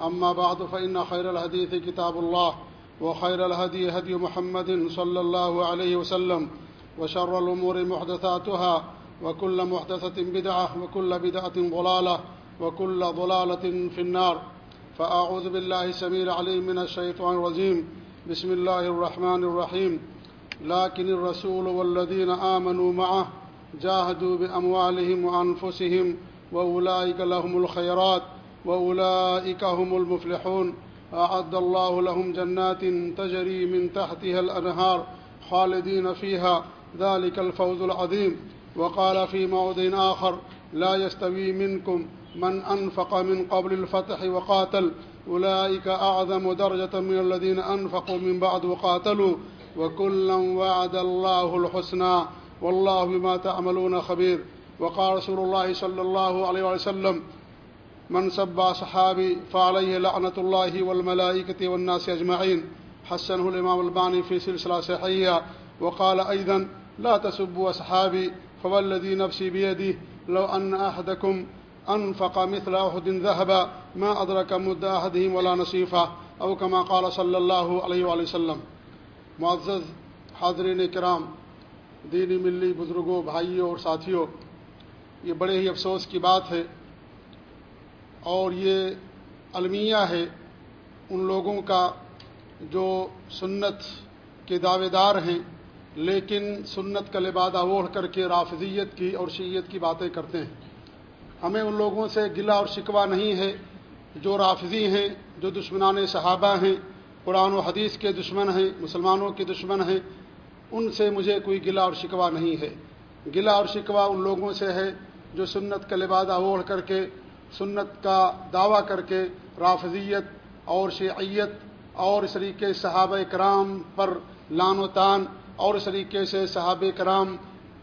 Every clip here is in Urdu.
أما بعد، فإن خير الحديث كتاب الله، وخير الهدي هدي محمد صلى الله عليه وسلم، وشر الأمور محدثاتها، وكل محدثة بدعة، وكل بدعة ضلالة، وكل ضلالة في النار. فأعوذ بالله سمير عليم من الشيطان الرجيم. بسم الله الرحمن الرحيم. لكن الرسول والذين آمنوا معه جاهدوا بأموالهم وأنفسهم، وأولئك لهم الخيرات. وأولئك هم المفلحون أعد الله لهم جنات تجري من تحتها الأنهار خالدين فيها ذلك الفوز العظيم وقال في موضع آخر لا يستوي منكم من أنفق من قبل الفتح وقاتل أولئك أعظم درجة من الذين أنفقوا من بعد وقاتلوا وكلا وعد الله الحسنى والله بما تعملون خبير وقال رسول الله صلى الله عليه وسلم من سب صحابي فعليه لعنة الله والملائكة والناس أجمعين. حسنه الإمام الباني في سلسلة صحية وقال أيضا لا تسبوا صحابي فوالذي نفسي بيده لو أن أحدكم أنفق مثل أحد ذهب ما أدرك مد أحدهم ولا نصيفة أو كما قال صلى الله عليه وآله وسلم. معزز حاضرین کرام، دینی ملی، بزرگوں، بھائیوں اور ساتھیوں، یہ بڑے ہی افسوس کی بات ہے اور یہ المیہ ہے ان لوگوں کا جو سنت کے دعوے دار ہیں، لیکن سنت کا لبادہ اوڑھ کر کے رافضیت کی اور شیعت کی باتیں کرتے ہیں۔ ہمیں ان لوگوں سے گلا اور شکوہ نہیں ہے جو رافضی ہیں، جو دشمنان صحابہ ہیں، قرآن و حدیث کے دشمن ہیں، مسلمانوں کے دشمن ہیں۔ ان سے مجھے کوئی گلا اور شکوہ نہیں ہے۔ گلا اور شکوہ ان لوگوں سے ہے جو سنت کا لبادہ اوڑھ کر کے سنت کا دعویٰ کر کے رافضیت اور شیعیت اور اس طریقے صحابہ کرام پر لان و تان اور اس طریقے سے صحابہ کرام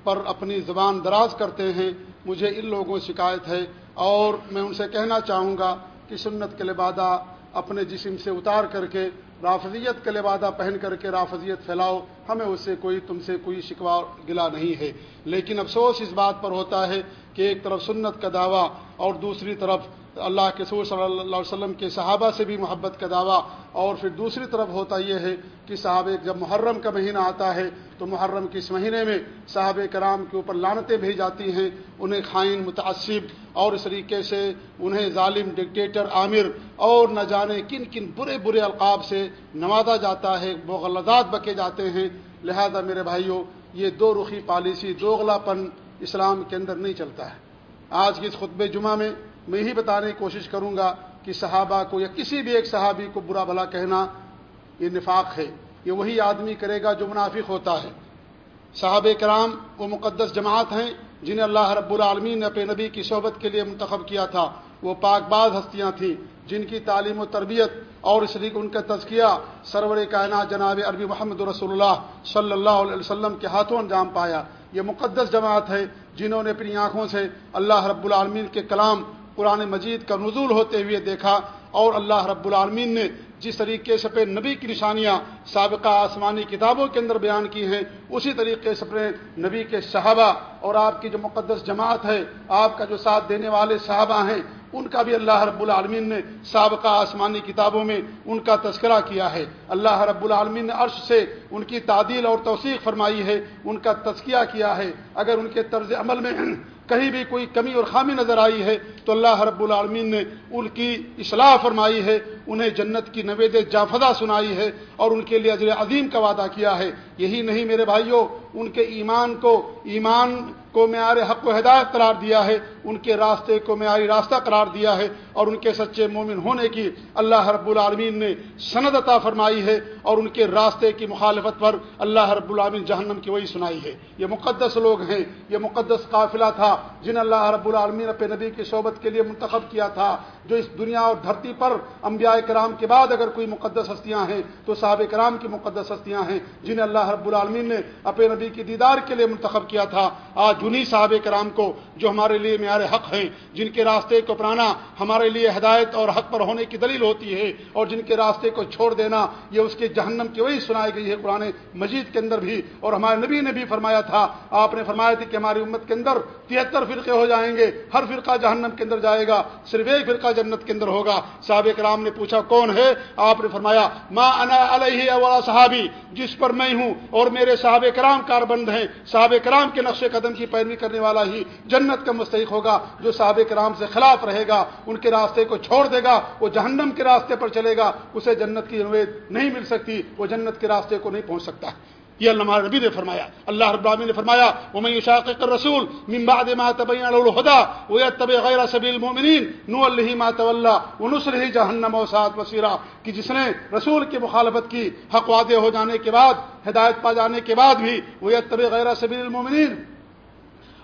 پر اپنی زبان دراز کرتے ہیں، مجھے ان لوگوں سے شکایت ہے۔ اور میں ان سے کہنا چاہوں گا کہ سنت کے لبادہ اپنے جسم سے اتار کر کے رافضیت کا لبادہ پہن کر کے رافضیت پھیلاؤ، ہمیں اس سے کوئی، تم سے کوئی شکوا گلا نہیں ہے۔ لیکن افسوس اس بات پر ہوتا ہے کہ ایک طرف سنت کا دعویٰ اور دوسری طرف اللہ کے سور صلی اللہ علیہ وسلم کے صحابہ سے بھی محبت کا دعویٰ، اور پھر دوسری طرف ہوتا یہ ہے کہ صحابہ جب محرم کا مہینہ آتا ہے تو محرم کے اس مہینے میں صحابہ کرام کے اوپر لانتیں بھی جاتی ہیں، انہیں خائن، متعصب اور اس طریقے سے انہیں ظالم، ڈکٹیٹر، عامر اور نہ جانے کن کن برے برے القاب سے نوازا جاتا ہے مغلزات بکے جاتے ہیں۔ لہذا میرے بھائیوں یہ دو رخی پالیسی دوغلا پن اسلام کے اندر نہیں چلتا ہے۔ آج کی اس خطب جمعہ میں میں ہی بتانے کی کوشش کروں گا کہ صحابہ کو یا کسی بھی ایک صحابی کو برا بھلا کہنا یہ نفاق ہے۔ یہ وہی آدمی کرے گا جو منافق ہوتا ہے۔ صحابہ کرام وہ مقدس جماعت ہیں جنہیں اللہ رب العالمین نے اپنے نبی کی صحبت کے لیے منتخب کیا تھا۔ وہ پاک باز ہستیاں تھیں جن کی تعلیم و تربیت اور اس لیے ان کا تزکیہ سرور کائنات جناب عربی محمد رسول اللہ صلی اللہ علیہ وسلم کے ہاتھوں انجام پایا۔ یہ مقدس جماعت ہے جنہوں نے اپنی آنکھوں سے اللہ رب العالمین کے کلام قرآن مجید کا نزول ہوتے ہوئے دیکھا اور اللہ رب العالمین نے جس طریقے سے اپنے نبی کی نشانیاں سابقہ آسمانی کتابوں کے اندر بیان کی ہیں، اسی طریقے سے اپنے نبی کے صحابہ اور آپ کی جو مقدس جماعت ہے، آپ کا جو ساتھ دینے والے صحابہ ہیں، ان کا بھی اللہ رب العالمین نے سابقہ آسمانی کتابوں میں ان کا تذکرہ کیا ہے۔ اللہ رب العالمین نے عرش سے ان کی تعدیل اور توثیق فرمائی ہے، ان کا تذکیہ کیا ہے۔ اگر ان کے طرز عمل میں کہیں بھی کوئی کمی اور خامی نظر آئی ہے تو اللہ رب العالمین نے ان کی اصلاح فرمائی ہے، انہیں جنت کی نوید جافدہ سنائی ہے اور ان کے لیے اجر عظیم کا وعدہ کیا ہے۔ یہی نہیں میرے بھائیوں ان کے ایمان کو ایمان کو معیار حق و ہدایت قرار دیا ہے، ان کے راستے کو معیاری راستہ قرار دیا ہے اور ان کے سچے مومن ہونے کی اللہ رب العالمین نے سند عطا فرمائی ہے اور ان کے راستے کی مخالفت پر اللہ رب العالمین جہنم کی وہی سنائی ہے۔ یہ مقدس لوگ ہیں، یہ مقدس قافلہ تھا جن اللہ رب العالمین اپنے نبی کی صحبت کے لیے منتخب کیا تھا، جو اس دنیا اور دھرتی پر انبیاء کرام کے بعد اگر کوئی مقدس ہستیاں ہیں، تو صحابہ کرام کی مقدس ہستیاں ہیں، جنہیں اللہ رب العالمین نے اپنے نبی کی دیدار کے لیے منتخب کیا تھا۔ آج جنہیں صحابہ کرام کو جو ہمارے لیے معیار حق ہیں، جن کے راستے کو اپنانا ہمارے لیے ہدایت اور حق پر ہونے کی دلیل ہوتی ہے اور جن کے راستے کو چھوڑ دینا یہ اس کے جہنم کی وہی سنائی گئی ہے قرآن مجید کے اندر بھی۔ اور ہمارے نبی نے بھی فرمایا تھا، آپ نے فرمایا تھا کہ ہماری امت کے اندر تہتر فرقے ہو جائیں گے، ہر فرقہ جہنم کے اندر جائے گا، صرف ایک فرقہ جنت کے اندر ہوگا۔ صحابہ کرام نے پوچھا، کون ہے؟ آپ نے فرمایا ماں انا علیہ والا صحابی جس پر میں ہوں اور میرے صحابہ کرام کار بند ہیں۔ صحابہ کرام کے نقش قدم کی پیروی کرنے والا ہی جنت کا مستحق ہوگا، جو صحابہ کرام سے خلاف رہے گا، ان کے راستے کو چھوڑ دے گا، وہ جہنم کے راستے پر چلے گا، اسے جنت کی امید نہیں مل سکتی، وہ جنت کے راستے کو نہیں پہنچ سکتا۔ یہ اللہ نبی نے فرمایا، اللہ رب العالمین نے فرمایا، ومن يشاقق الرسول من بعد ما تبين له الهدى ويتبع غير سبيل المؤمنين، نوله ما تولى ونصره جهنم وساءت مصيرا۔ کہ جس نے رسول کی مخالفت کی، حق واضح ہو جانے کے بعد، ہدایت پا جانے کے بعد بھی وہ یتبع غیر سبیل المؤمنین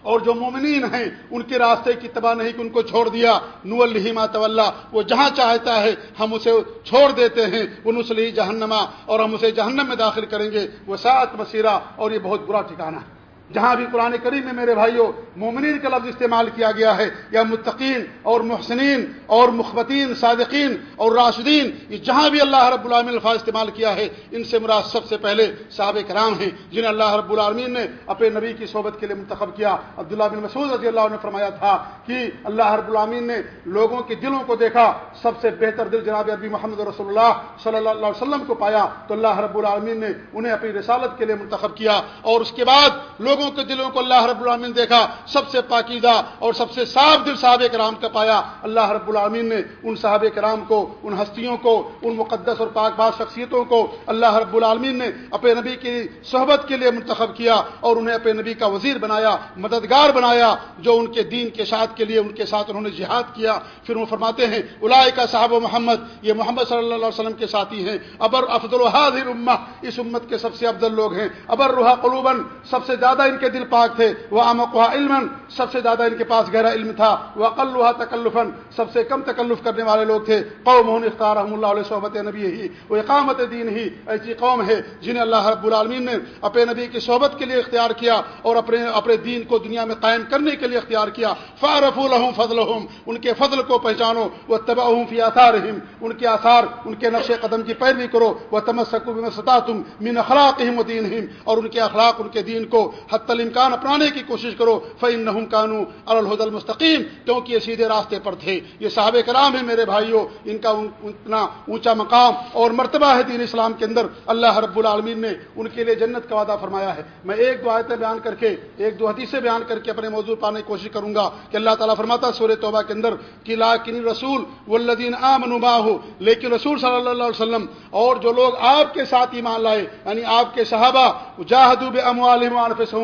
اور جو مومنین ہیں، ان کے راستے کی تباہ نہیں، کہ ان کو چھوڑ دیا۔ نو الحما طول وہ جہاں چاہتا ہے، ہم اسے چھوڑ دیتے ہیں۔ وہ نسلی جہنما اور ہم اسے جہنم میں داخل کریں گے۔ وہ سات مسیرہ اور یہ بہت برا ٹھکانا ہے۔ جہاں بھی قرآن کریم میں میرے بھائیوں مومنین کا لفظ استعمال کیا گیا ہے، یا متقین اور محسنین اور مخبتین، صادقین اور راشدین، یہ جہاں بھی اللہ رب العالمین الفاظ استعمال کیا ہے، ان سے مراد سب سے پہلے صحاب کرام ہیں، جنہیں اللہ رب العالمین نے اپنے نبی کی صحبت کے لیے منتخب کیا۔ عبداللہ بن مسعود رضی اللہ نے فرمایا تھا کہ اللہ رب العالمین نے لوگوں کے دلوں کو دیکھا، سب سے بہتر دل جناب عربی محمد رسول اللہ صلی اللہ علیہ وسلم کو پایا، تو اللہ رب العالمین نے انہیں اپنی رسالت کے لیے منتخب کیا۔ اور اس کے بعد لوگوں لوگوں کے دلوں کو اللہ رب العالمین دیکھا، سب سے پاکیزہ اور سب سے صاف دل صحابہ کرام کا پایا۔ اللہ رب العالمین نے ان صحابہ کرام کو، ان ہستیوں کو، ان مقدس اور پاک باز شخصیتوں کو اللہ رب العالمین نے اپنے نبی کی صحبت کے لیے منتخب کیا اور انہیں اپنے نبی کا وزیر بنایا، مددگار بنایا جو ان کے دین کے ساتھ کے لیے، ان کے ساتھ انہوں نے جہاد کیا۔ پھر وہ فرماتے ہیں الائے کا صاحب و محمد، یہ محمد صلی اللہ علیہ وسلم کے ساتھی ہیں۔ ابر افضل الحاظر امہ اس امت کے سب سے افضل لوگ ہیں۔ ابر روحا قلوبن سب سے زیادہ ان کے دل پاک تھے وہ امکوا علم سب سے زیادہ ان کے پاس گہرا علم تھا وہ اقلوہ تکلفن سب سے کم تکلف کرنے والے لوگ تھے قوم اختار رحم اللہ علیہ صحبت نبی ہی وہ اقامت دین ہی، ایسی قوم ہے جنہیں اللہ رب العالمین نے اپنے نبی کی صحبت کے لیے اختیار کیا اور اپنے اپنے دین کو دنیا میں قائم کرنے کے لیے اختیار کیا۔ فارف الحم فضل ان کے فضل کو پہچانو وہ تباہ فی آثار ان کے آثار، ان کے نقش قدم کی پیروی کرو وہ تمسکو ستا تم مین اخلاق و دین اور ان کے اخلاق، ان کے دین کو حت الامکان اپنانے کی کوشش کرو فعن نحم کانو الحد المستقیم کیونکہ یہ سیدھے راستے پر تھے۔ یہ صحابہ کرام ہیں میرے بھائیوں، ان کا اتنا اونچا مقام اور مرتبہ ہے دین اسلام کے اندر۔ اللہ رب العالمین نے ان کے لیے جنت کا وعدہ فرمایا ہے۔ میں ایک دو آیتیں بیان کر کے، ایک دو حدیثیں بیان کر کے اپنے موضوع پانے کی کوشش کروں گا کہ اللہ تعالیٰ فرماتا سورہ توبہ کے اندر کہ لا کن رسول والذین آمنوا ہو لیکن رسول صلی اللہ علیہ وسلم اور جو لوگ آپ کے ساتھ ایمان لائے یعنی آپ کے صحابہ، جاہدوا باموالہم وانفسہم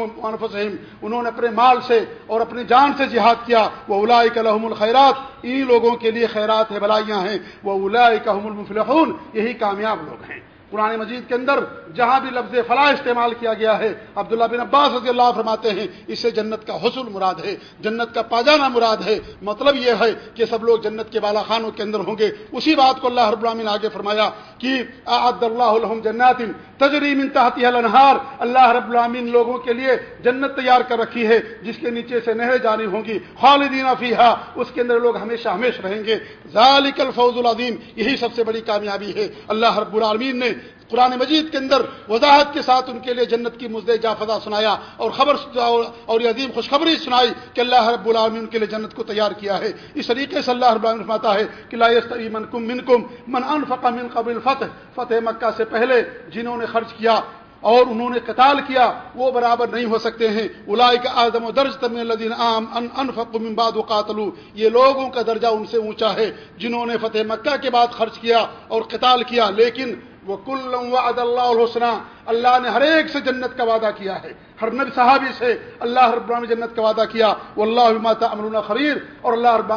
انہوں نے اپنے مال سے اور اپنی جان سے جہاد کیا۔ وہ الائی الخیرات انہی لوگوں کے لیے خیرات ہے، بلائیاں ہیں۔ وہ الائی کا المفلحون۔ یہی کامیاب لوگ ہیں۔ قرآن مجید کے اندر جہاں بھی لفظ فلاح استعمال کیا گیا ہے، عبداللہ بن عباس رضی اللہ فرماتے ہیں، اس سے جنت کا حسن مراد ہے، جنت کا پاجانہ مراد ہے۔ مطلب یہ ہے کہ سب لوگ جنت کے بالا خانوں کے اندر ہوں گے۔ اسی بات کو اللہ رب العالمین آگے فرمایا کہ عبد اللہ جنات تجریم انتہتی الانہار۔ اللہ رب العالمین لوگوں کے لیے جنت تیار کر رکھی ہے، جس کے نیچے سے نہریں جانی ہوں گی۔ خالدین فیحا اس کے اندر لوگ ہمیشہ ہمیشہ رہیں گے۔ ذالک الفوز العظیم، یہی سب سے بڑی کامیابی ہے۔ اللہ رب العالمین نے قرآن مجید کے اندر وضاحت کے ساتھ ان کے لیے جنت کی مزد جافدہ سنایا اور خبر اور یہ عظیم خوشخبری سنائی کہ اللہ رب العالمین ان کے لیے جنت کو تیار کیا ہے۔ اس طریقے سے اللہ رب العالمین فرماتا ہے کہ لا من کم من کم من انفق من قبل فتح فتح مکہ سے پہلے جنہوں نے خرچ کیا اور انہوں نے قتال کیا، وہ برابر نہیں ہو سکتے ہیں۔ الائی اعظم و درج تم الدین عام انفق من بعد قاتلو یہ لوگوں کا درجہ ان سے اونچا ہے جنہوں نے فتح مکہ کے بعد خرچ کیا اور قتال کیا، لیکن وہ کل وعد اللہ الحسنہ اللہ نے ہر ایک سے جنت کا وعدہ کیا ہے۔ ہر نبی صحابی سے اللہ رب جنت کا وعدہ کیا۔ وہ اللہ ماتا امرون خریر اور اللہ رب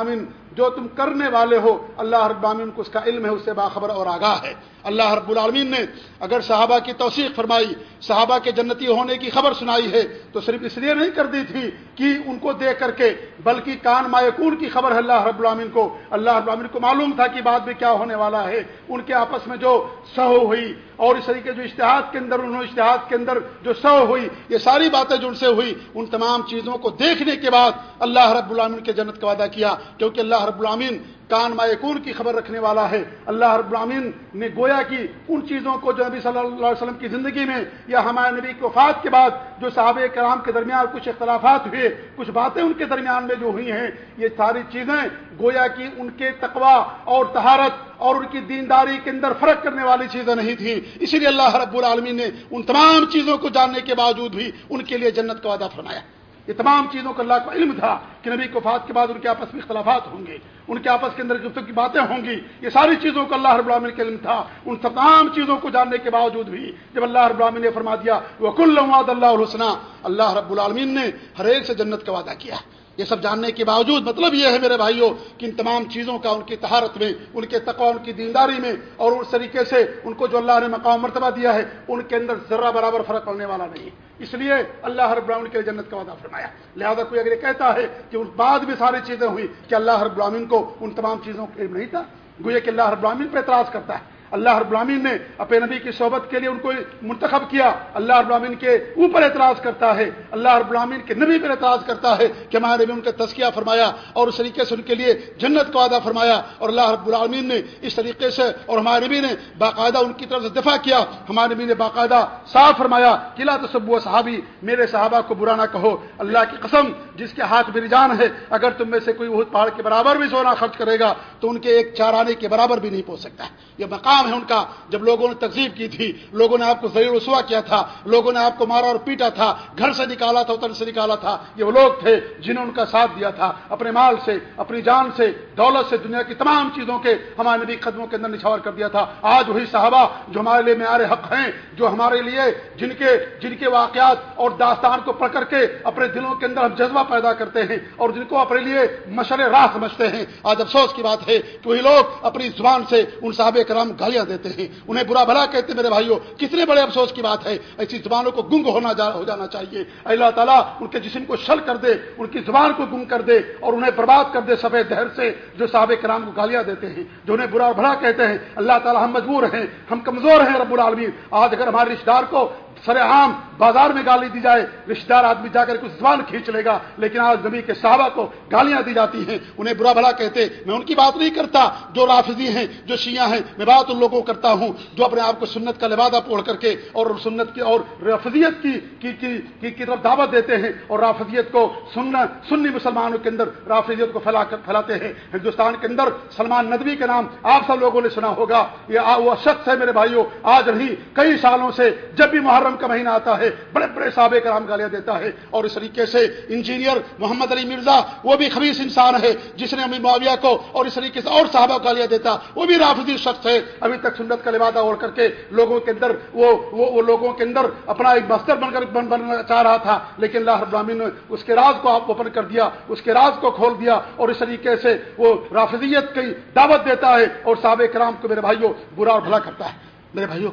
جو تم کرنے والے ہو، اللہ رب کو اس کا علم ہے، اس سے باخبر اور آگاہ ہے۔ اللہ رب العالمین نے اگر صحابہ کی توثیق فرمائی، صحابہ کے جنتی ہونے کی خبر سنائی ہے، تو صرف اس لیے نہیں کر دی تھی کہ ان کو دیکھ کر کے، بلکہ کان مایکون کی خبر ہے اللہ رب العالمین کو۔ اللہ رب العالمین کو معلوم تھا کہ بعد میں کیا ہونے والا ہے۔ ان کے آپس میں جو سہو ہوئی اور اس طریقے جو اشتہاد کے اندر، انہوں اشتہاد کے اندر جو سو ہوئی، یہ ساری باتیں جو ان سے ہوئی، ان تمام چیزوں کو دیکھنے کے بعد اللہ رب العالمین کے جنت کا وعدہ کیا۔ کیونکہ اللہ رب العالمین کان مایکون کی خبر رکھنے والا ہے۔ اللہ رب العالمین نے گویا کی ان چیزوں کو جو نبی صلی اللہ علیہ وسلم کی زندگی میں یا ہمارے نبی کی وفات کے بعد جو صحابہ کرام کے درمیان کچھ اختلافات ہوئے، کچھ باتیں ان کے درمیان میں جو ہوئی ہیں، یہ ساری چیزیں گویا کی ان کے تقوا اور تہارت اور ان کی دینداری کے اندر فرق کرنے والی چیزیں نہیں تھیں۔ اسی لیے اللہ رب العالمین نے ان تمام چیزوں کو جاننے کے باوجود بھی ان کے لیے جنت کا وعدہ فرمایا۔ یہ تمام چیزوں کا اللہ کا علم تھا کہ نبی کفات کے بعد ان کے آپس میں اختلافات ہوں گے، ان کے آپس کے اندر گفتگو کی باتیں ہوں گی، یہ ساری چیزوں کا اللہ رب العالمین کے علم تھا۔ ان تمام چیزوں کو جاننے کے باوجود بھی جب اللہ رب العالمین نے فرما دیا وہ کل اللہ الحسنہ اللہ رب العالمین نے ہر ایک سے جنت کا وعدہ کیا۔ یہ سب جاننے کے باوجود مطلب یہ ہے میرے بھائیوں کہ ان تمام چیزوں کا ان کی تہارت میں، ان کے تقوا ان کی دینداری میں اور اس طریقے سے ان کو جو اللہ نے مقام مرتبہ دیا ہے، ان کے اندر ذرہ برابر فرق پڑنے والا نہیں۔ اس لیے اللہ رب العالمین کے جنت کا وعدہ فرمایا۔ لہذا کوئی اگر یہ کہتا ہے کہ اس بعد بھی ساری چیزیں ہوئی کہ اللہ رب العالمین کو ان تمام چیزوں کا علم نہیں تھا، گویا کہ اللہ رب العالمین پہ اعتراض کرتا ہے۔ اللہ رب العالمین نے اپنے نبی کی صحبت کے لیے ان کو منتخب کیا۔ اللہ رب العالمین کے اوپر اعتراض کرتا ہے۔ اللہ رب العالمین کے نبی پر اعتراض کرتا ہے کہ ہمارے نبی ان کا تذکیہ فرمایا اور اس طریقے سے ان کے لیے جنت کو وعدہ فرمایا اور اللہ رب العالمین نے اس طریقے سے اور ہمارے نبی نے باقاعدہ ان کی طرف سے دفاع کیا۔ ہمارے نبی نے باقاعدہ صاف فرمایا قلعہ تصب صحابی، میرے صحابہ کو برا نہ کہو۔ اللہ کی قسم، جس کے ہاتھ میری جان ہے، اگر تم میں سے کوئی بہت پہاڑ کے برابر بھی سونا خرچ کرے گا، تو ان کے ایک چار آنے کے برابر بھی نہیں پہنچ سکتا۔ یہ مقام ہے ان کا۔ جب لوگوں نے تقسیب کی تھی، لوگوں نے آپ کو ضرور رسوا کیا تھا، لوگوں نے آپ کو مارا اور پیٹا تھا، گھر سے نکالا تھا اتر سے نکالا تھا، یہ وہ لوگ تھے جنہوں نے ان کا ساتھ دیا تھا۔ اپنے مال سے، اپنی جان سے، دولت سے، دنیا کی تمام چیزوں کے ہمارے نبی قدموں کے اندر نچھاور کر دیا تھا۔ آج وہی صحابہ جو ہمارے لیے معیار حق ہیں، جو ہمارے لیے جن کے جن کے واقعات اور داستان کو پڑھ کر کے اپنے دلوں کے اندر ہم جذبہ پیدا کرتے ہیں اور جن کو اپنے لیے مشر راہ سمجھتے ہیں۔ آج افسوس کی بات ہے کہ وہی لوگ اپنی زبان سے ان صحاب کرام گالیاں دیتے ہیں، انہیں برا بھلا کہتے ہیں، میرے بھائیوں کتنے بڑے افسوس کی بات ہے، ایسی زبانوں کو گنگ ہونا جا ہو جانا چاہیے۔ اللہ تعالیٰ ان کے جسم کو شل کر دے، ان کی زبان کو گنگ کر دے اور انہیں برباد کر دے سفید دہر سے، جو صحابہ کرام کو گالیاں دیتے ہیں، جو انہیں برا بھلا کہتے ہیں۔ اللہ تعالیٰ ہم مجبور ہیں، ہم کمزور ہیں رب العالمین۔ آج اگر ہمارے رشتے دار کو سر عام بازار میں گالی دی جائے رشتے دار آدمی جا کر کچھ زبان کھینچ لے گا لیکن آج نبی کے صحابہ کو گالیاں دی جاتی ہیں انہیں برا بھلا کہتے میں ان کی بات نہیں کرتا جو رافضی ہیں جو شیعہ ہیں میں بات ان لوگوں کو کرتا ہوں جو اپنے آپ کو سنت کا لبادہ پوڑ کر کے اور سنت کی اور رافضیت کی کی, کی, کی, کی طرف دعوت دیتے ہیں اور رافضیت کو سننا سنی مسلمانوں کے اندر رافضیت کو پھیلا کر پھیلاتے ہیں۔ ہندوستان کے اندر سلمان ندوی کے نام آپ سب لوگوں نے سنا ہوگا یہ وہ شخص ہے میرے بھائیوں آج نہیں کئی سالوں سے جب بھی محرم کا مہینہ آتا ہے بڑے بڑے صحابہ کرام گالیاں دیتا ہے اور اس طریقے سے انجینئر محمد علی مرزا وہ بھی خبیص انسان ہے جس نے امی معاویہ کو اور اس طریقے سے اور صحابہ گالیاں دیتا وہ بھی رافضی شخص ہے۔ ابھی تک سنت کا لبادہ اوڑھ کر کے لوگوں کے اندر وہ وہ, وہ لوگوں کے اندر اپنا ایک بستر بن کر بن بننا چاہ رہا تھا لیکن اللہ ابراہین نے اس کے راز کو آپ اوپن کر دیا اس کے راز کو کھول دیا اور اس طریقے سے وہ رافضیت کی دعوت دیتا ہے اور صحابہ کرام کو میرے بھائیوں برا اور بھلا کرتا ہے۔ میرے بھائیوں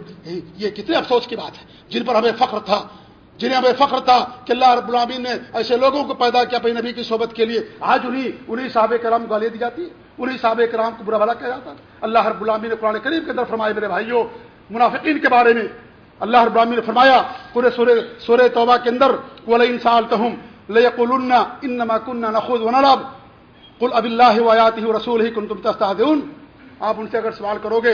یہ کتنے افسوس کی بات ہے۔ جن پر ہمیں فخر تھا، جنہیں ہمیں فخر تھا کہ اللہ رب العامین نے ایسے لوگوں کو پیدا کیا اپنی نبی کی صحبت کے لیے، آج انہیں انہیں صحابہ کرام کو گالی دی جاتی ہے انہیں صحابہ کرام کو برا بھلا کہا جاتا ہے۔ اللہ رب العامین نے قرآن کریم کے اندر فرمائے میرے بھائیوں منافقین کے بارے میں اللہ رب العامین نے فرمایا، پورے سورے سورہ توبہ کے اندر وہ انسان تہم لیکل انما کننا نخوض ونلعب۔ قل اب اللہ وآیاتہ رسول ہی کن تم آپ ان سے اگر سوال کرو گے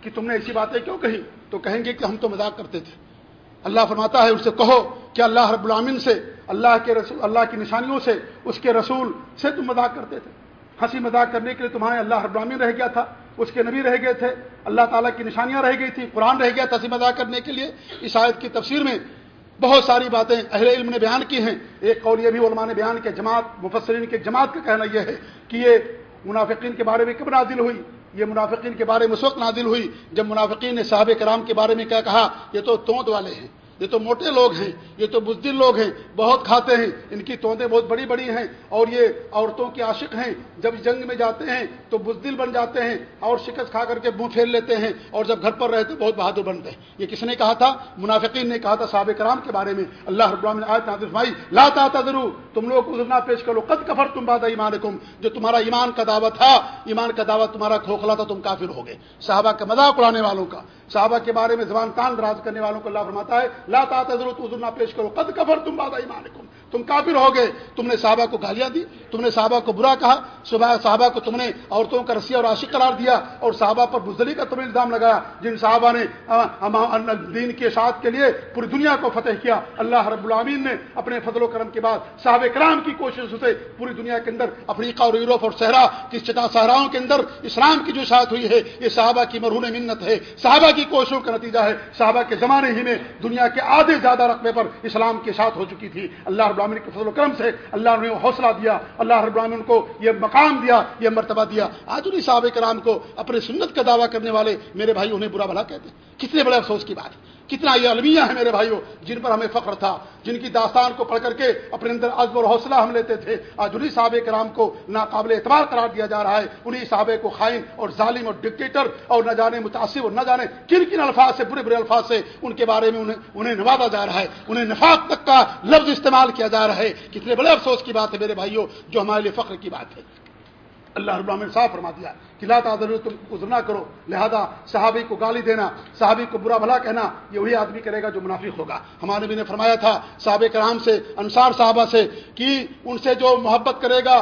کہ تم نے ایسی باتیں کیوں کہی؟ تو کہیں گے کہ ہم تو مذاق کرتے تھے۔ اللہ فرماتا ہے اس سے کہو کہ اللہ رب العامن سے، اللہ کے رسول، اللہ کی نشانیوں سے، اس کے رسول سے تم مذاق کرتے تھے۔ ہنسی مذاق کرنے کے لیے تمہارے اللہ رب العامن رہ گیا تھا، اس کے نبی رہ گئے تھے، اللہ تعالیٰ کی نشانیاں رہ گئی تھی قرآن رہ گیا تسیم ادا کرنے کے لیے۔ اس آیت کی تفسیر میں بہت ساری باتیں اہل علم نے بیان کی ہیں۔ ایک قول یہ بھی علماء نے بیان کیا، جماعت، مفسرین کے جماعت کا کہنا یہ ہے کہ یہ منافقین کے بارے میں کب نازل ہوئی؟ یہ منافقین کے بارے میں اس وقت نازل ہوئی جب منافقین نے صحابہ کرام کے بارے میں کیا کہا، یہ تو توند والے ہیں۔ یہ تو موٹے لوگ ہیں، یہ تو بزدل لوگ ہیں، بہت کھاتے ہیں، ان کی توندیں بہت بڑی بڑی ہیں، اور یہ عورتوں کے عاشق ہیں۔ جب جنگ میں جاتے ہیں تو بزدل بن جاتے ہیں، اور شکست کھا کر کے منہ پھیر لیتے ہیں، اور جب گھر پر رہتے بہت بہادر بنتے ہیں۔ یہ کس نے کہا تھا؟ منافقین نے کہا تھا صحابہ کرام کے بارے میں۔ اللہ رب آیت نازل بھائی لاتا ضرور تم لوگ ازرنا پیش کرو، قد کفر تم باد ایمان جو تمہارا ایمان کا دعوت تھا، ایمان کا دعوت تمہارا کھوکھلا تھا، تم کافر ہو گئے۔ صحابہ کا مذاق اڑانے والوں کا۔ صحابہ کے بارے میں زبان تان دراز کرنے والوں کو اللہ فرماتا ہے، لا ضرورت حضور نہ پیش کرو۔ قد کفر تم بادہ ایمان تم کافر ہو گئے۔ تم نے صحابہ کو گالیاں دی، تم نے صحابہ کو برا کہا۔ صبح صحابہ کو تم نے عورتوں کا رسی اور عاشق قرار دیا اور صحابہ پر بزدلی کا تم نے الزام لگایا۔ جن صحابہ نے دین کے اشاعت کے لیے پوری دنیا کو فتح کیا۔ اللہ رب العامین نے اپنے فضل و کرم کے بعد صحابہ کرام کی کوشش سے پوری دنیا کے اندر افریقہ اور یوروپ اور صحرا کی چٹا صحراؤں کے اندر اسلام کی جو اشاعت ہوئی ہے، یہ صحابہ کی مرہون منت ہے۔ صحابہ کی کوششوں کا نتیجہ ہے۔ صحابہ کے زمانے ہی میں دنیا کے آدھے زیادہ رقبے پر اسلام کی ساتھ ہو چکی تھی۔ اللہ رب العالمین کے فضل و کرم سے اللہ نے حوصلہ دیا۔ اللہ رب العالمین کو یہ مقام دیا، یہ مرتبہ دیا۔ آج انہیں صحابہ کرام کو اپنے سنت کا دعویٰ کرنے والے میرے بھائی انہیں برا بھلا کہتے ہیں۔ کتنے بڑے افسوس کی بات ہے۔ کتنا یہ المیہ ہے میرے بھائیوں جن پر ہمیں فخر تھا، جن کی داستان کو پڑھ کر کے اپنے اندر عزم اور حوصلہ ہم لیتے تھے، آج انہیں صحابہ کرام کو ناقابل اعتبار قرار دیا جا رہا ہے۔ انہیں صحابہ کو خائن اور ظالم اور ڈکٹیٹر اور نہ جانے متاثر اور نہ جانے کن کن الفاظ سے، برے برے الفاظ سے ان کے بارے میں انہیں انہیں نوازا جا رہا ہے۔ انہیں نفاق تک کا لفظ استعمال کیا جا رہا ہے۔ کتنے بڑے افسوس کی بات ہے میرے بھائیوں جو ہمارے لیے فخر کی بات ہے۔ اللہ رب العالمین صاف فرما دیا کہ لا تعذر تم عذر نہ کرو۔ لہذا صحابی کو گالی دینا، صحابی کو برا بھلا کہنا، یہ وہی آدمی کرے گا جو منافق ہوگا۔ ہمارے بھی نے فرمایا تھا صحابہ کرام سے، انصار صحابہ سے کہ ان سے جو محبت کرے گا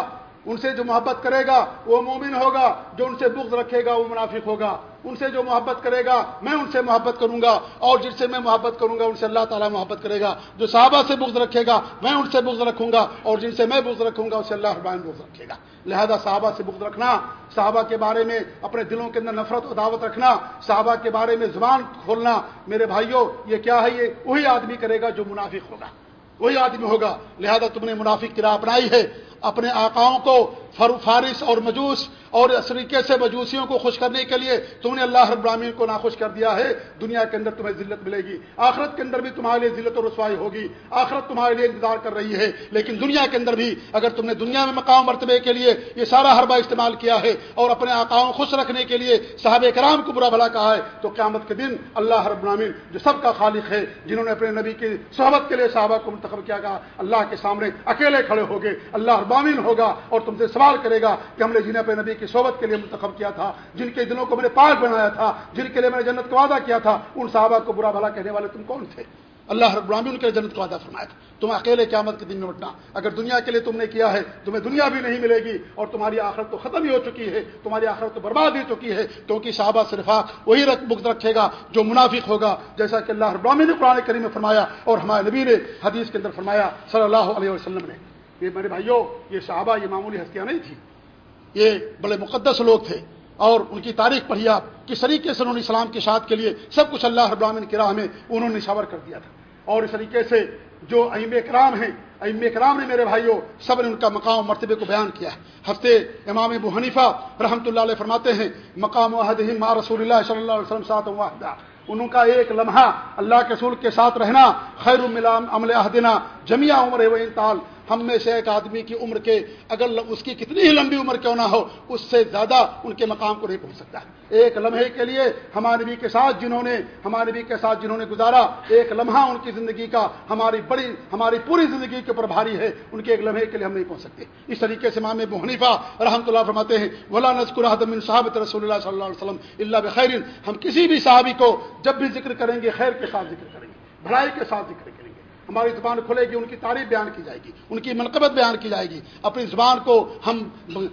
ان سے جو محبت کرے گا، وہ مومن ہوگا، جو ان سے بغض رکھے گا، وہ منافق ہوگا۔ ان سے جو محبت کرے گا، میں ان سے محبت کروں گا۔ اور جن سے میں محبت کروں گا، ان سے اللہ تعالیٰ محبت کرے گا۔ جو صحابہ سے بغض رکھے گا، میں ان سے بغض رکھوں گا۔ اور جن سے میں بغض رکھوں گا اسے اللہ ربان بغض رکھے گا۔ لہذا صحابہ سے بغض رکھنا، صحابہ کے بارے میں اپنے دلوں کے اندر نفرت و دعوت رکھنا، صحابہ کے بارے میں زبان کھولنا، میرے بھائیوں یہ کیا ہے؟ یہ وہی آدمی کرے گا جو منافق ہوگا۔ وہی آدمی ہوگا۔ لہذا تم نے منافق کی راہ اپنائی ہے۔ اپنے آقاؤں کو فارس اور مجوس اور اس طریقے سے مجوسیوں کو خوش کرنے کے لیے تم نے اللہ رب العالمین کو ناخوش کر دیا ہے۔ دنیا کے اندر تمہیں ذلت ملے گی۔ آخرت کے اندر بھی تمہارے لیے ذلت و رسوائی ہوگی۔ آخرت تمہارے لیے انتظار کر رہی ہے۔ لیکن دنیا کے اندر بھی اگر تم نے دنیا میں مقام مرتبے کے لیے یہ سارا حربہ استعمال کیا ہے اور اپنے آقاؤں خوش رکھنے کے لیے صحاب کرام کو برا بھلا کہا ہے، تو قیامت کے دن اللہ رب العالمین جو سب کا خالق ہے، جنہوں نے اپنے نبی کی صحبت کے لیے صحابہ کو منتخب کیا گا اللہ کے سامنے اکیلے کھڑے ہو گئے۔ اللہ ربامین ہوگا اور تم سے سوال کرے گا کہ ہم نے جنہیں اپنے نبی کی صحبت کے لیے منتخب کیا تھا، جن کے دلوں کو میں نے پاک بنایا تھا، جن کے لیے میں نے جنت کا وعدہ کیا تھا، ان صحابہ کو برا بھلا کہنے والے تم کون تھے؟ اللہ رب العالمین کے جنت کا وعدہ فرمایا تھا۔ تم اکیلے قیامت کے دن میں اٹھنا۔ اگر دنیا کے لیے تم نے کیا ہے، تمہیں دنیا بھی نہیں ملے گی اور تمہاری آخرت تو ختم ہی ہو چکی ہے، تمہاری آخرت تو برباد ہی چکی ہے۔ کیونکہ صحابہ صرفا وہی رقم بخت رکھے گا جو منافق ہوگا، جیسا کہ اللہ رب العالمین نے قرآن کریم میں فرمایا اور ہمارے نبی نے حدیث کے اندر فرمایا صلی اللہ علیہ وسلم نے۔ یہ میرے بھائیوں، یہ صحابہ، یہ معمولی ہستیاں نہیں تھیں۔ یہ بڑے مقدس لوگ تھے۔ اور ان کی تاریخ پڑھی آپ، کس طریقے سے انہوں نے اسلام کی شاعت کے لیے سب کچھ اللہ ابراہین کی راہ میں انہوں نے نشاور کر دیا تھا۔ اور اس طریقے سے جو ام کرام ہیں ام کرام نے میرے بھائیوں، سب نے ان کا مقام و مرتبے کو بیان کیا ہے۔ ہفتے امام ابو حنیفہ رحمۃ اللہ علیہ فرماتے ہیں، مقام وحد ما رسول اللہ صلی اللہ علیہ وسلم سات واحدہ۔ ان کا ایک لمحہ اللہ کے رسول کے ساتھ رہنا خیر عمل عہدنا جمیا عمر و انتال ہم میں سے ایک آدمی کی عمر کے اگر اس کی کتنی ہی لمبی عمر کیوں نہ ہو، اس سے زیادہ ان کے مقام کو نہیں پہنچ سکتا۔ ایک لمحے کے لیے ہمارے نبی کے ساتھ جنہوں نے ہمارے نبی کے ساتھ جنہوں نے گزارا، ایک لمحہ ان کی زندگی کا ہماری بڑی ہماری پوری زندگی کے اوپر بھاری ہے، ان کے ایک لمحے کے لیے ہم نہیں پہنچ سکتے۔ اس طریقے سے مام حنیفہ رحمۃ اللہ فرماتے ہیں، ولا نذکر من صحابت رسول اللہ صلی اللہ علیہ وسلم اللہ بخیر ہم کسی بھی صحابی کو جب بھی ذکر کریں گے خیر کے ساتھ ذکر کریں گے، بھلائی کے ساتھ ذکر کریں گے۔ ہماری زبان کھلے گی، ان کی تعریف بیان کی جائے گی، ان کی منقبت بیان کی جائے گی۔ اپنی زبان کو ہم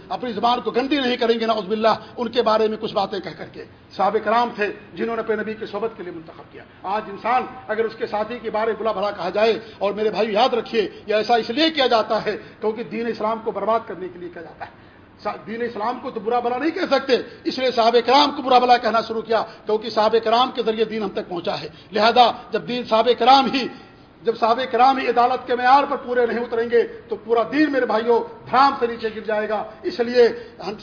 اپنی زبان کو گندی نہیں کریں گے، نعوذ باللہ، ان کے بارے میں کچھ باتیں کہہ کر کے۔ صحابہ کرام تھے جنہوں نے اپنے نبی کی صحبت کے لیے منتخب کیا۔ آج انسان اگر اس کے ساتھی کے بارے بلا بھلا کہا جائے اور میرے بھائی یاد رکھیے، یہ ایسا اس لیے کیا جاتا ہے کیونکہ دین اسلام کو برباد کرنے کے لیے کیا جاتا ہے۔ دین اسلام کو تو برا بلا نہیں کہہ سکتے، اس لیے صحابہ کرام کو برا بلا کہنا شروع کیا کیونکہ صحابہ کرام کے ذریعے دین ہم تک پہنچا ہے۔ لہذا جب دین صحابہ کرام ہی جب صحابہ کرام ہی عدالت کے معیار پر پورے نہیں اتریں گے تو پورا دین میرے بھائیوں دھرام سے نیچے گر جائے گا۔ اس لیے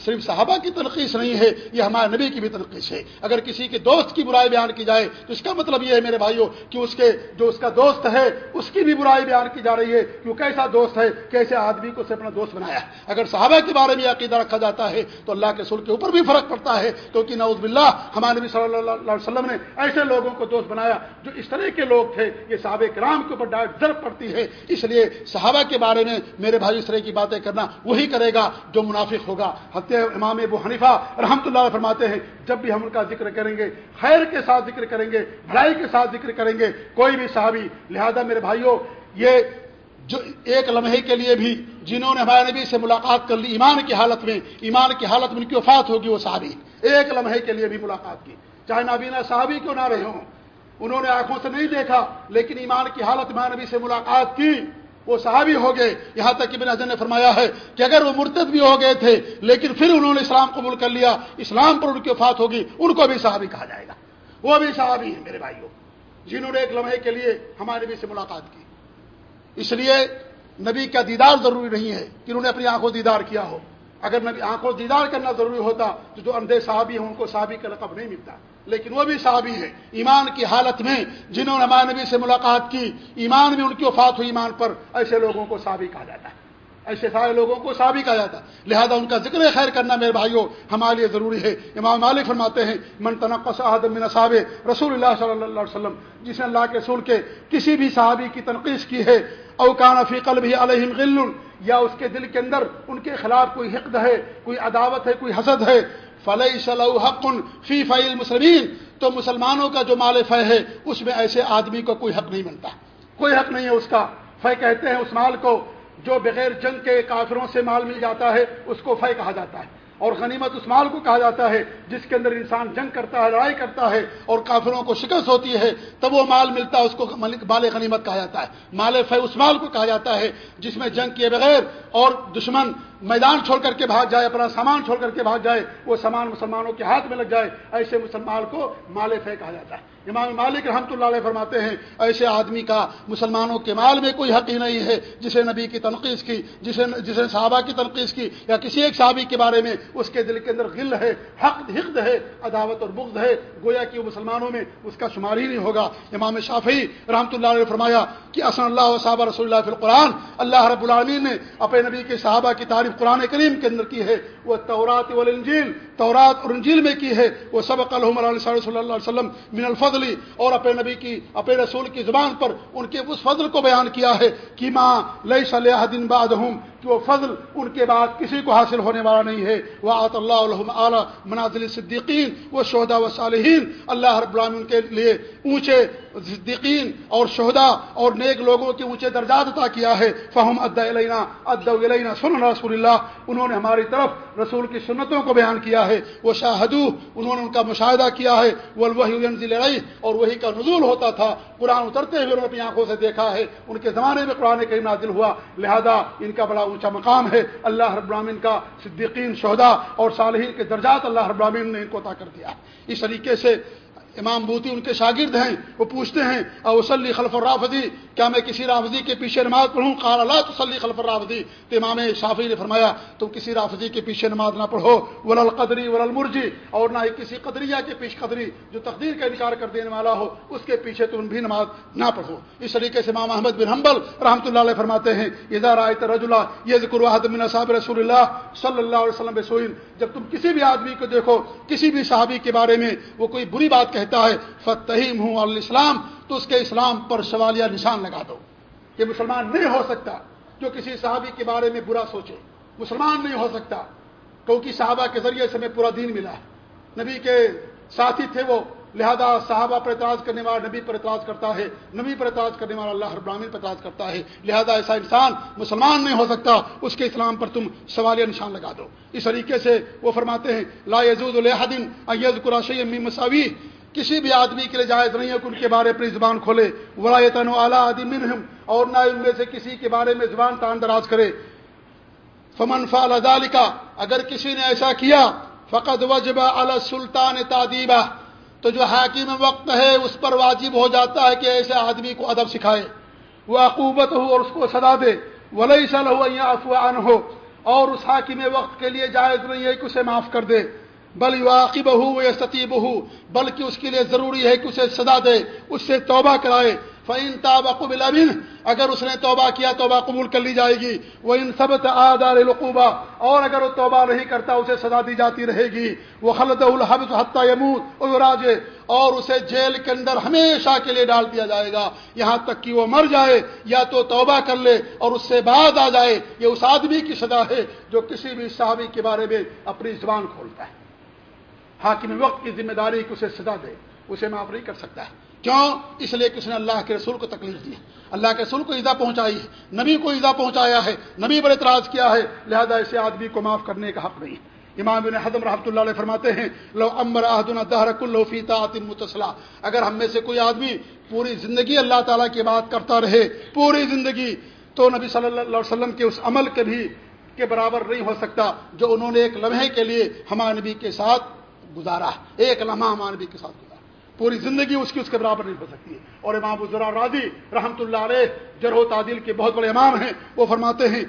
صرف صحابہ کی تنقید نہیں ہے، یہ ہمارے نبی کی بھی تنقید ہے۔ اگر کسی کے دوست کی برائی بیان کی جائے تو اس کا مطلب یہ ہے میرے بھائیوں کہ اس کے جو اس کا دوست ہے، اس کی بھی برائی بیان کی جا رہی ہے کہ وہ کیسا دوست ہے، کیسے آدمی کو اسے اپنا دوست بنایا اگر صحابہ کے بارے میں عقیدہ رکھا جاتا ہے تو اللہ کے سر کے اوپر بھی فرق پڑتا ہے، کیونکہ نعوذ باللہ ہمارے نبی صلی اللہ علیہ وسلم نے ایسے لوگوں کو دوست بنایا جو اس طرح کے لوگ تھے، یہ صحابہ کرام کے اوپر ڈائریکٹ پڑتی ہے۔ اس لیے صحابہ کے بارے میں میرے بھائی اس طرح کی باتیں کرنا وہی کرے گا جو منافق ہوگا۔ حتیہ امام ابو حنیفہ رحمۃ اللہ فرماتے ہیں، جب بھی ہم ان کا ذکر کریں گے، خیر کے ساتھ ذکر کریں گے بھلائی کے ساتھ ذکر کریں گے، کوئی بھی صحابی، لہذا میرے بھائیوں یہ جو ایک لمحے کے لیے بھی جنہوں نے ہمارے نبی سے ملاقات کر لی، ایمان کی حالت میں، ایمان کی حالت میں ان کی وفات ہوگی وہ صحابی۔ ایک لمحے کے لیے بھی ملاقات کی۔ چاہے نابینا صحابی کیوں نہ رہے ہوں انہوں نے آنکھوں سے نہیں دیکھا، لیکن ایمان کی حالت میں نبی سے ملاقات کی۔ وہ صحابی ہو گئے۔ یہاں تک کہ بن حضر نے فرمایا ہے کہ اگر وہ مرتد بھی ہو گئے تھے، لیکن پھر انہوں نے اسلام قبول کر لیا، اسلام پر ان کی وفات ہوگی، ان کو بھی صحابی کہا جائے گا۔ وہ بھی صحابی ہیں میرے بھائیوں، جنہوں نے ایک لمحے کے لیے ہمارے نبی سے ملاقات کی۔ اس لیے نبی کا دیدار ضروری نہیں ہے کہ انہوں نے اپنی آنکھوں دیدار کیا ہو۔ اگر نبی آنکھوں دیدار کرنا ضروری ہوتا تو جو اندھے صحابی ہیں، ان کو صحابی کا رقب نہیں ملتا۔ لیکن وہ بھی صحابی ہے ایمان کی حالت میں جنہوں نے ہمارے نبی سے ملاقات کی، ایمان میں ان کی وفات ہوئی ایمان پر، ایسے لوگوں کو صحابی کہا جاتا ہے۔ ایسے سارے لوگوں کو صحابی کہا جاتا ہے۔ لہذا ان کا ذکر خیر کرنا میرے بھائیوں، ہمارے لیے ضروری ہے۔ امام مالک فرماتے ہیں، من تنقص آدم من صحاب رسول اللہ صلی اللہ علیہ وسلم، جس نے اللہ کے رسول کے کسی بھی صحابی کی تنقید کی ہے اوکان فی قلب ہی علیہ غل، یا اس کے دل کے اندر ان کے خلاف کوئی حقد ہے، کوئی عداوت ہے، کوئی حسد ہے فلح صلاح حق فی فعل مسلمین تو مسلمانوں کا جو مال فہ ہے، اس میں ایسے آدمی کو کوئی حق نہیں ملتا۔ کوئی حق نہیں ہے اس کا۔ فہ کہتے ہیں اس مال کو جو بغیر جنگ کے کافروں سے مال مل جاتا ہے، اس کو فہ کہا جاتا ہے۔ اور غنیمت اس مال کو کہا جاتا ہے جس کے اندر انسان جنگ کرتا ہے، لڑائی کرتا ہے اور کافروں کو شکست ہوتی ہے، تب وہ مال ملتا ہے، اس کو مال غنیمت کہا جاتا ہے۔ مال فی اس مال کو کہا جاتا ہے جس میں جنگ کیے بغیر اور دشمن میدان چھوڑ کر کے بھاگ جائے، اپنا سامان چھوڑ کر کے بھاگ جائے، وہ سامان مسلمانوں کے ہاتھ میں لگ جائے، ایسے مسلمان کو مال فہ کہا جاتا ہے۔ امام مالک رحمۃ اللہ علیہ فرماتے ہیں، ایسے آدمی کا مسلمانوں کے مال میں کوئی حق ہی نہیں ہے، جسے نبی کی تنقید کی، جسے جسے صحابہ کی تنقید کی، یا کسی ایک صحابی کے بارے میں اس کے دل کے اندر غل ہے، حق، حقد ہے، عداوت اور بغض ہے، گویا کہ وہ مسلمانوں میں اس کا شمار ہی نہیں ہوگا۔ امام شافی رحمۃ اللہ علیہ فرمایا کہ اصن اللہ صحابہ رسول اللہ فی القرآن، اللہ رب العالمین نے اپنے نبی کے صحابہ کی تعریف قرآن کریم کے اندر کی ہے۔ وہ تورات والانجیل، تورات اور انجیل میں کی ہے۔ وہ سبق الحم علیہ صلی اللہ علیہ وسلم من فضلی اور اپنے نبی کی، اپنے رسول کی زبان پر ان کے اس فضل کو بیان کیا ہے کہ ماں لئی صلیح دن بعد ہوں کہ وہ فضل ان کے بعد کسی کو حاصل ہونے والا نہیں ہے۔ وہ آط اللہ علم اعلیٰ منازل صدیقین وہ شہدا و صالحین اللہ رب العالمین کے لیے اونچے صدیقین اور شہدا اور نیک لوگوں کے اونچے درجات عطا کیا ہے۔ فہم ادا علینا ادا علینا سن رسول اللہ، انہوں نے ہماری طرف رسول کی سنتوں کو بیان کیا ہے۔ وہ شاہدو انہوں نے ان کا مشاہدہ کیا ہے۔ وہ وہی لڑائی اور وہی کا نزول ہوتا تھا۔ قرآن اترتے ہوئے انہوں نے اپنی آنکھوں سے دیکھا ہے۔ ان کے زمانے میں قرآن کریم نازل ہوا۔ لہذا ان کا بڑا اونچا مقام ہے۔ اللہ رب العالمین کا صدیقین شہدا اور صالحین کے درجات اللہ رب العالمین نے ان کو عطا کر دیا۔ اس طریقے سے امام بوتی ان کے شاگرد ہیں، وہ پوچھتے ہیں اوسلی خلف الرافدی، کیا میں کسی رافضی کے پیچھے نماز پڑھوں؟ قال اللہ تسلی خلف الرافدی تو امام شافی نے فرمایا، تم کسی رافضی کے پیچھے نماز نہ پڑھو ول القدری ول المرجی، اور نہ ہی کسی قدریہ کے پیش قدری جو تقدیر کا انکار کر دینے والا ہو، اس کے پیچھے تم بھی نماز نہ پڑھو اس طریقے سے امام احمد بن حنبل رحمۃ اللہ علیہ فرماتے ہیں ادھر آئے رجلا یہ ذکر من صاحب رسول اللہ صلی اللہ علیہ وسلم بسوئن جب تم کسی بھی آدمی کو دیکھو، کسی بھی صحابی کے بارے میں وہ کوئی بری بات کہ کہتا ہے، فتحیم ہوں الاسلام، تو اس کے اسلام پر سوالیہ نشان لگا دو۔ کہ مسلمان نہیں ہو سکتا جو کسی صحابی کے بارے میں برا سوچے۔ مسلمان نہیں ہو سکتا، کیونکہ صحابہ کے ذریعے سے ہمیں پورا دین ملا۔ ہے نبی کے ساتھی تھے وہ، لہذا صحابہ پر اعتراض کرنے والا نبی پر اعتراض کرتا ہے، نبی پر اعتراض کرنے والا اللہ ابراہین پر اعتراض کرتا ہے۔ لہذا ایسا انسان مسلمان نہیں ہو سکتا، اس کے اسلام پر تم سوالیہ نشان لگا دو۔ اس طریقے سے وہ فرماتے ہیں، لا یزود الحدین ایز قراشی مساوی کسی بھی آدمی کے لیے جائز نہیں ہے کہ ان کے بارے اپنی زبان کھولے۔ ولایتن اعلیٰ آدمی اور نہ ان میں سے کسی کے بارے میں زبان تان دراز کرے۔ فمن فعل ذلك، اگر کسی نے ایسا کیا فقط وجب علی سلطان تعدیبہ تو جو حاکم وقت ہے، اس پر واجب ہو جاتا ہے کہ ایسے آدمی کو ادب سکھائے۔ وہ عقوبت ہو اور اس کو سزا دے۔ ولی سل ہو یا افوان ہو اور اس حاکم وقت کے لیے جائز نہیں ہے کہ اسے معاف کر دے۔ بل واقب ہو یا ستیب ہو بلکہ اس کے لیے ضروری ہے کہ اسے سزا دے، اس سے توبہ کرائے۔ فعین تاب قبل امن اگر اس نے توبہ کیا، توبہ قبول کر لی جائے گی۔ وہ ان سب آدار لقوبہ اور اگر وہ توبہ نہیں کرتا، اسے سزا دی جاتی رہے گی۔ وہ خلط الحب حتیٰ یمود راج، اور اسے جیل کے اندر ہمیشہ کے لیے ڈال دیا جائے گا۔ یہاں تک کہ وہ مر جائے، یا تو توبہ کر لے، اور اس سے بعد آ جائے۔ یہ اس آدمی کی سزا ہے جو کسی بھی صحابی کے بارے میں اپنی زبان کھولتا ہے۔ حاکم وقت کی ذمہ داری کہ اسے سزا دے، اسے معاف نہیں کر سکتا۔ ہے کیوں؟ اس لیے کہ اس نے اللہ کے رسول کو تکلیف دی۔ اللہ کے رسول کو ایزا پہنچائی ہے، نبی کو ایزا پہنچایا ہے، نبی پر اعتراض کیا ہے۔ لہذا ایسے آدمی کو معاف کرنے کا حق نہیں۔ ہے امام بن حضم رحمۃ اللہ علیہ فرماتے ہیں، لو امر دہر متصلہ۔ اگر ہم میں سے کوئی آدمی پوری زندگی اللہ تعالیٰ کی بات کرتا رہے، پوری زندگی، تو نبی صلی اللہ علیہ وسلم کے اس عمل کے بھی کے برابر نہیں ہو سکتا، جو انہوں نے ایک لمحے کے لیے ہمارے نبی کے ساتھ گزارا ایک لمحہ ہمارے نبی کے ساتھ گزارا پوری زندگی اس کی اس کے برابر نہیں ہو سکتی ہے۔ اور امام ذرا راضی رحمۃ اللہ علیہ جرح و تعدیل کے بہت بڑے امام ہیں، وہ فرماتے ہیں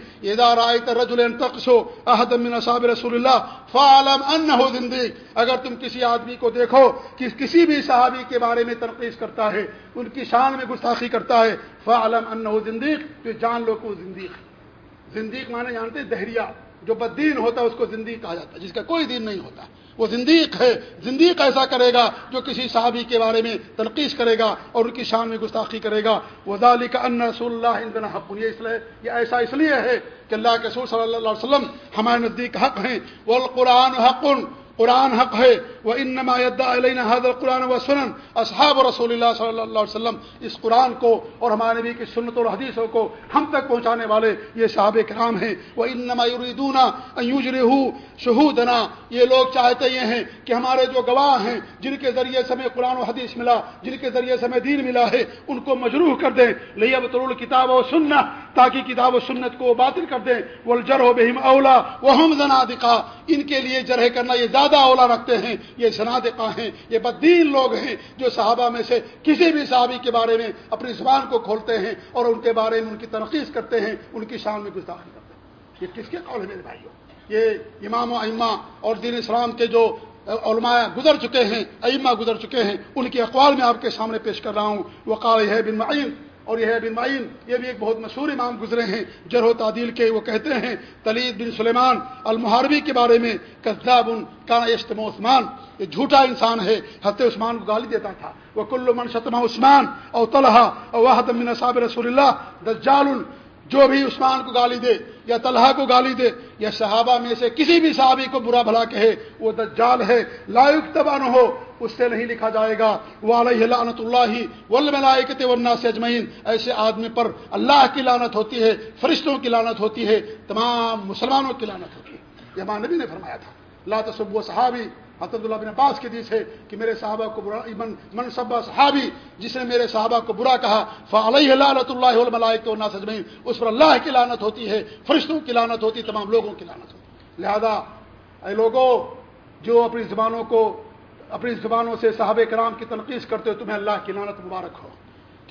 صاب رسول اللہ فعلم ان ہو زندگی۔ اگر تم کسی آدمی کو دیکھو کہ کسی بھی صحابی کے بارے میں تنقید کرتا ہے، ان کی شان میں گستاخی کرتا ہے فعلم ان ہو زندگی، تو جان لو کو زندگی زندگی مانے جانتے دہریا جو بدین ہوتا ہے، اس کو زندگی کہا جاتا ہے، جس کا کوئی دین نہیں ہوتا۔ وہ زندیق ہے، زندیق ایسا کرے گا جو کسی صحابی کے بارے میں تنقید کرے گا اور ان کی شان میں گستاخی کرے گا۔ وہ کا ان رسول اللہ حق۔ یہ اس لیے، یہ ایسا اس لیے ہے کہ اللہ کے رسول صلی اللہ علیہ وسلم ہمارے نزدیک حق ہیں۔ وہ القرآن حق۔ قرآن حق ہے وہ انما علینا حضر قرآن و سنن اصحاب رسول اللہ صلی اللہ علیہ وسلم، اس قرآن کو اور ہمارے نبی کی سنت اور حدیثوں کو ہم تک پہنچانے والے یہ صحاب کرام ہیں۔ وہ انما یریدونا ایوجرہو شہودنا یہ لوگ چاہتے یہ ہیں کہ ہمارے جو گواہ ہیں، جن کے ذریعے سے ہمیں قرآن و حدیث ملا، جن کے ذریعے سے ہمیں دین ملا ہے، ان کو مجروح کر دیں۔ لیا بطول کتاب و سننا تاکہ کتاب و سنت کو باطل کر دیں۔ وہ جر ہو بہم اولا وہ ہم زنادقہ ان کے لیے جرح کرنا یہ زیادہ اولا رکھتے ہیں، یہ زنادقہ ہیں، یہ بدین لوگ ہیں جو صحابہ میں سے کسی بھی صحابی کے بارے میں اپنی زبان کو کھولتے ہیں اور ان کے بارے میں ان کی تنقید کرتے ہیں، ان کی شان میں گستاخی کرتے ہیں۔ یہ کس کے قول ہے میرے بھائیوں؟ یہ امام و ائمہ اور دین اسلام کے جو علماء گزر چکے ہیں، ائمہ گزر چکے ہیں، ان کے اقوال میں آپ کے سامنے پیش کر رہا ہوں۔ وہ قال ہے بن معین اور یہ بن معین، یہ بھی ایک بہت مشہور امام گزرے ہیں، جرح و تعدیل کے وہ کہتے ہیں، تلید بن سلیمان المحاربی کے بارے میں، کذاب کانا یشتم عثمان، یہ جھوٹا انسان ہے حت عثمان کو گالی دیتا تھا۔ وہ کل من شتما عثمان اور طلحہ اور واحد من صاب رسول اللہ، دجال، جو بھی عثمان کو گالی دے یا طلحہ کو گالی دے، یا صحابہ میں سے کسی بھی صحابی کو برا بھلا کہے، وہ دجال ہے لائق تبان ہو اس سے نہیں لکھا جائے گا۔ وہ علیہ لعنت اللہ ولملائکت والناس اجمعین۔ ایسے آدمی پر اللہ کی لانت ہوتی ہے، فرشتوں کی لانت ہوتی ہے، تمام مسلمانوں کی لانت ہوتی ہے۔ یہ ہمارے نبی نے فرمایا تھا۔ لا تصب و صحابی حضرت اللہ بن عباس کے دیس ہے کہ میرے صحابہ کو برا من منصبہ صحابی، جس نے میرے صحابہ کو برا کہا فعلیہ لعنت اللہ والملائکۃ والناس اجمعین اس پر اللہ کی لعنت ہوتی ہے، فرشتوں کی لعنت ہوتی ہے، تمام لوگوں کی لعنت ہوتی لہذا، اے لوگوں جو اپنی زبانوں کو اپنی زبانوں سے صحابہ کرام کی تنقید کرتے ہو، تمہیں اللہ کی لانت مبارک ہو۔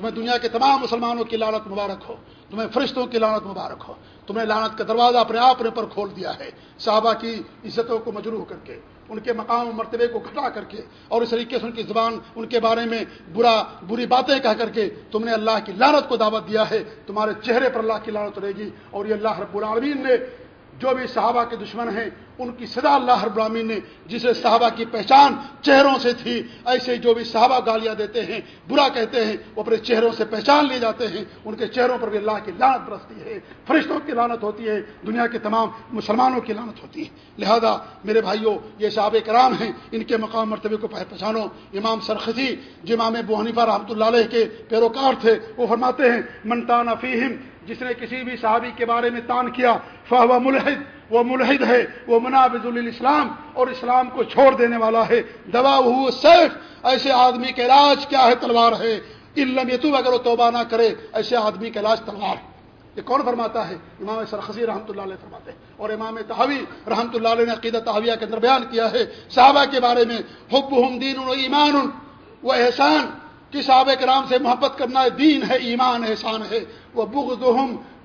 تمہیں دنیا کے تمام مسلمانوں کی لانت مبارک ہو، تمہیں فرشتوں کی لانت مبارک ہو، تمہیں لانت کا دروازہ اپنے آپ نے پر کھول دیا ہے، صحابہ کی عزتوں کو مجروح کر کے، ان کے مقام و مرتبے کو گھٹا کر کے، اور اس طریقے سے ان کی زبان، ان کے بارے میں برا، بری باتیں کہہ کر کے تم نے اللہ کی لانت کو دعوت دیا ہے، تمہارے چہرے پر اللہ کی لانت رہے گی، اور یہ اللہ رب العالمین نے جو بھی صحابہ کے دشمن ہیں، ان کی صدا اللہ ہر براہین نے جسے صحابہ کی پہچان چہروں سے تھی، ایسے جو بھی صحابہ گالیاں دیتے ہیں، برا کہتے ہیں، وہ اپنے چہروں سے پہچان لیے جاتے ہیں۔ ان کے چہروں پر بھی اللہ کی لانت برستی ہے، فرشتوں کی لانت ہوتی ہے، دنیا کے تمام مسلمانوں کی لانت ہوتی ہے۔ لہذا میرے بھائیوں یہ صحاب کرام ہیں، ان کے مقام مرتبے کو پہچانو۔ امام سرخی جو امام حنیفہ رحمۃ اللہ علیہ کے پیروکار تھے، وہ فرماتے ہیں منتانہ فیم جس نے کسی بھی صحابی کے بارے میں تان کیا، فہو ملحد، وہ ملحد ہے، وہ منابض الاسلام اور اسلام کو چھوڑ دینے والا ہے۔ دوا ہو سیف، ایسے آدمی کا علاج کیا ہے تلوار ہے؟ علم یتو اگر وہ توبہ نہ کرے، ایسے آدمی کا علاج تلوار یہ کون فرماتا ہے؟ امام سرخی رحمۃ اللہ علیہ فرماتے ہیں۔ اور امام تحوی رحمۃ اللہ علیہ نے عقیدہ تحویہ کے اندر بیان کیا ہے۔ صحابہ کے بارے میں حب ہم دین و ایمان وہ احسان، کہ صحابہ کرام سے محبت کرنا ہے دین ہے، ایمان احسان ہے۔ وہ بغض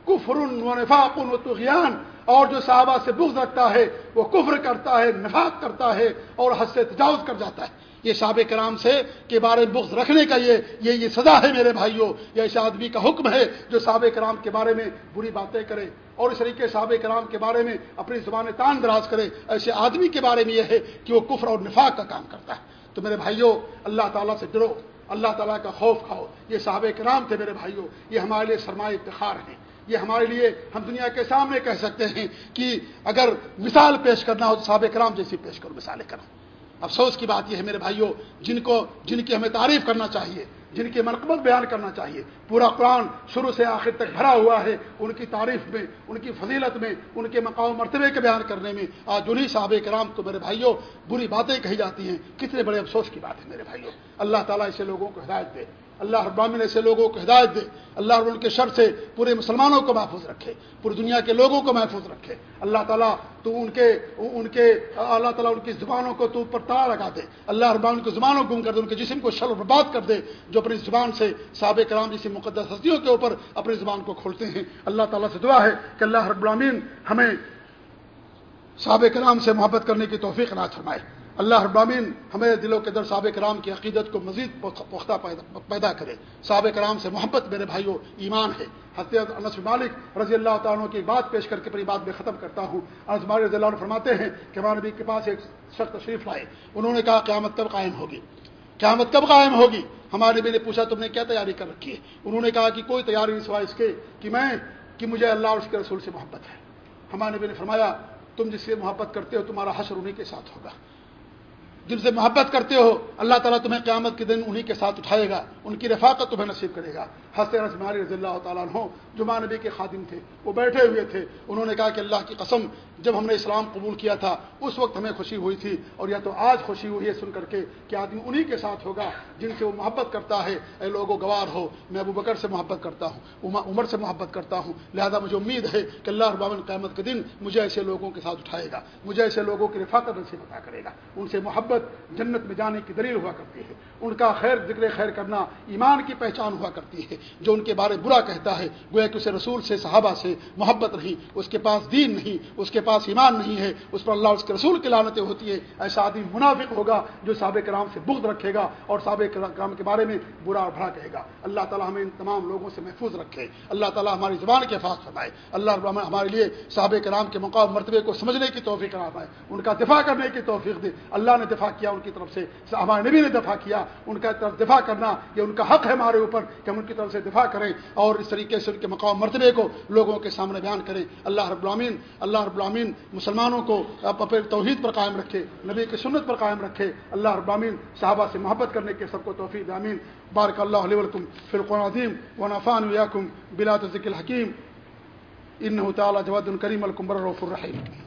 کفر و نفاق و تغیان اور جو صحابہ سے بغض رکھتا ہے، وہ کفر کرتا ہے، نفاق کرتا ہے، اور حد سے تجاوز کر جاتا ہے۔ یہ صحابہ کرام سے کے بارے میں بغض رکھنے کا یہ یہ یہ سزا ہے میرے بھائیوں یہ ایسے آدمی کا حکم ہے جو صحابہ کرام کے بارے میں بری باتیں کرے، اور اس طریقے صحابہ کرام کے بارے میں اپنی زبان تان دراز کرے۔ ایسے آدمی کے بارے میں یہ ہے کہ وہ کفر اور نفاق کا کام کرتا ہے۔ تو میرے بھائیوں، اللہ تعالیٰ سے ڈرو۔ اللہ تعالیٰ کا خوف کھاؤ۔ یہ صاحب کرام تھے میرے بھائیوں یہ ہمارے لیے سرمایہ افتخار ہیں۔ یہ ہمارے لیے ہم دنیا کے سامنے کہہ سکتے ہیں کہ اگر مثال پیش کرنا ہو تو صاحب کرام جیسی پیش کرو، مثالیں کرو۔ افسوس کی بات یہ ہے میرے بھائیوں جن کو، جن کی ہمیں تعریف کرنا چاہیے جن کی مرکبت بیان کرنا چاہیے۔ پورا قرآن شروع سے آخر تک بھرا ہوا ہے۔ ان کی تعریف میں، ان کی فضیلت میں، ان کے مقام مرتبے کے بیان کرنے میں۔ آج انہیں صحاب کرام تو میرے بھائیوں، بری باتیں کہی جاتی ہیں۔ کتنے بڑے افسوس کی بات ہے میرے بھائیوں۔ اللہ تعالیٰ اسے لوگوں کو ہدایت دے۔ اللہ ابامن ایسے لوگوں کو ہدایت دے، اللہ رب ان کے شر سے پورے مسلمانوں کو محفوظ رکھے پوری دنیا کے لوگوں کو محفوظ رکھے۔ اللہ تعالیٰ تو ان کے ان کے، اللہ تعالیٰ ان کی زبانوں کو تو اوپر تڑا لگا دے۔ اللہ ربان کی زبانوں کو گم کر دے، ان کے جسم کو شل برباد کر دے، جو اپنی زبان سے سابق کرام جیسی مقدس ہستیوں کے اوپر اپنی زبان کو کھولتے ہیں۔ اللہ تعالیٰ سے دعا ہے کہ اللہ رب العالمین ہمیں سابق کرام سے محبت کرنے کی توفیق نہ فرمائے۔ اللہ ابامین ہمیں دلوں کے در صحابہ کرام کی عقیدت کو مزید پختہ پیدا کرے۔ صحابہ کرام سے محبت میرے بھائیوں ایمان ہے۔ حضرت انس مالک رضی اللہ تعالیٰ کی بات پیش کر کے اپنی بات میں ختم کرتا ہوں۔ انس مالک رضی اللہ عنہ فرماتے ہیں کہ ہمارے نبی کے پاس ایک شخص تشریف لائے۔ انہوں نے کہا، قیامت کب قائم ہوگی؟ قیامت کب قائم ہوگی؟ ہمارے نبی نے پوچھا، تم نے کیا تیاری کر رکھی ہے؟ انہوں نے کہا کہ کوئی تیاری نہیں سوائے اس کے کہ میں، کہ مجھے اللہ اور اس کے رسول سے محبت ہے۔ ہمارے نبی نے فرمایا، تم جس سے محبت کرتے ہو، تمہارا حشر انہیں کے ساتھ ہوگا۔ جن سے محبت کرتے ہو، اللہ تعالیٰ تمہیں قیامت کے دن انہی کے ساتھ اٹھائے گا، ان کی رفاقت تمہیں نصیب کرے گا۔ حسط رضماری رضی اللہ تعالیٰ عنہ جو نبی کے خادم تھے، وہ بیٹھے ہوئے تھے۔ انہوں نے کہا کہ اللہ کی قسم، جب ہم نے اسلام قبول کیا تھا، اس وقت ہمیں خوشی ہوئی تھی اور یا تو آج خوشی ہوئی ہے سن کر کے کہ آدمی انہی کے ساتھ ہوگا جن سے وہ محبت کرتا ہے۔ اے لوگوں گوار ہو، میں ابو بکر سے محبت کرتا ہوں، عمر سے محبت کرتا ہوں۔ لہذا مجھے امید ہے کہ اللہ ابامن قیامت کے دن مجھے ایسے لوگوں کے ساتھ اٹھائے گا، مجھے ایسے لوگوں کی رفاقت سے پتا کرے گا۔ ان سے محبت جنت میں جانے کی دلیل ہوا کرتی ہے۔ ان کا خیر ذکر خیر کرنا ایمان کی پہچان ہوا کرتی ہے جو ان کے بارے برا کہتا ہے گویا کہ اسے رسول سے، صحابہ سے محبت نہیں، اس کے پاس دین نہیں، اس کے پاس ایمان نہیں ہے، اس پر اللہ اس کے رسول کی لانتیں ہوتی ہے ایسا آدمی منافق ہوگا جو سابق کرام سے بغض رکھے گا اور سابق کرام کے بارے میں برا اور بھڑا کہے گا۔ اللہ تعالیٰ ہمیں ان تمام لوگوں سے محفوظ رکھے۔ اللہ تعالیٰ ہماری زبان کے حفاظ فرمائے۔ اللہ ہمارے لیے سابق کرام کے مقام مرتبے کو سمجھنے کی توفیق کرا پائے ان کا دفاع کرنے کی توفیق دے۔ اللہ نے دفاع کیا ان کی طرف سے۔ ہمارے نبی نے دفاع کیا۔ ان کا طرف دفاع کرنا، یہ ان کا حق ہے ہمارے اوپر کہ ہم ان کی طرف سے دفاع کریں اور اس طریقے سے ان کے مقام مرتبے کو لوگوں کے سامنے بیان کریں۔ اللہ رب العامین اللہ رب العامین مسلمانوں کو اپنے توحید پر قائم رکھے، نبی کی سنت پر قائم رکھے۔ اللہ رب العامین صحابہ سے محبت کرنے کے سب کو توفیق امین بارک اللہ علیہ ولکم فرقن عظیم و نفان ویاکم بلا ذکل حکیم ان تعالیٰ جواد الکریم الکمبر رف الرحیم۔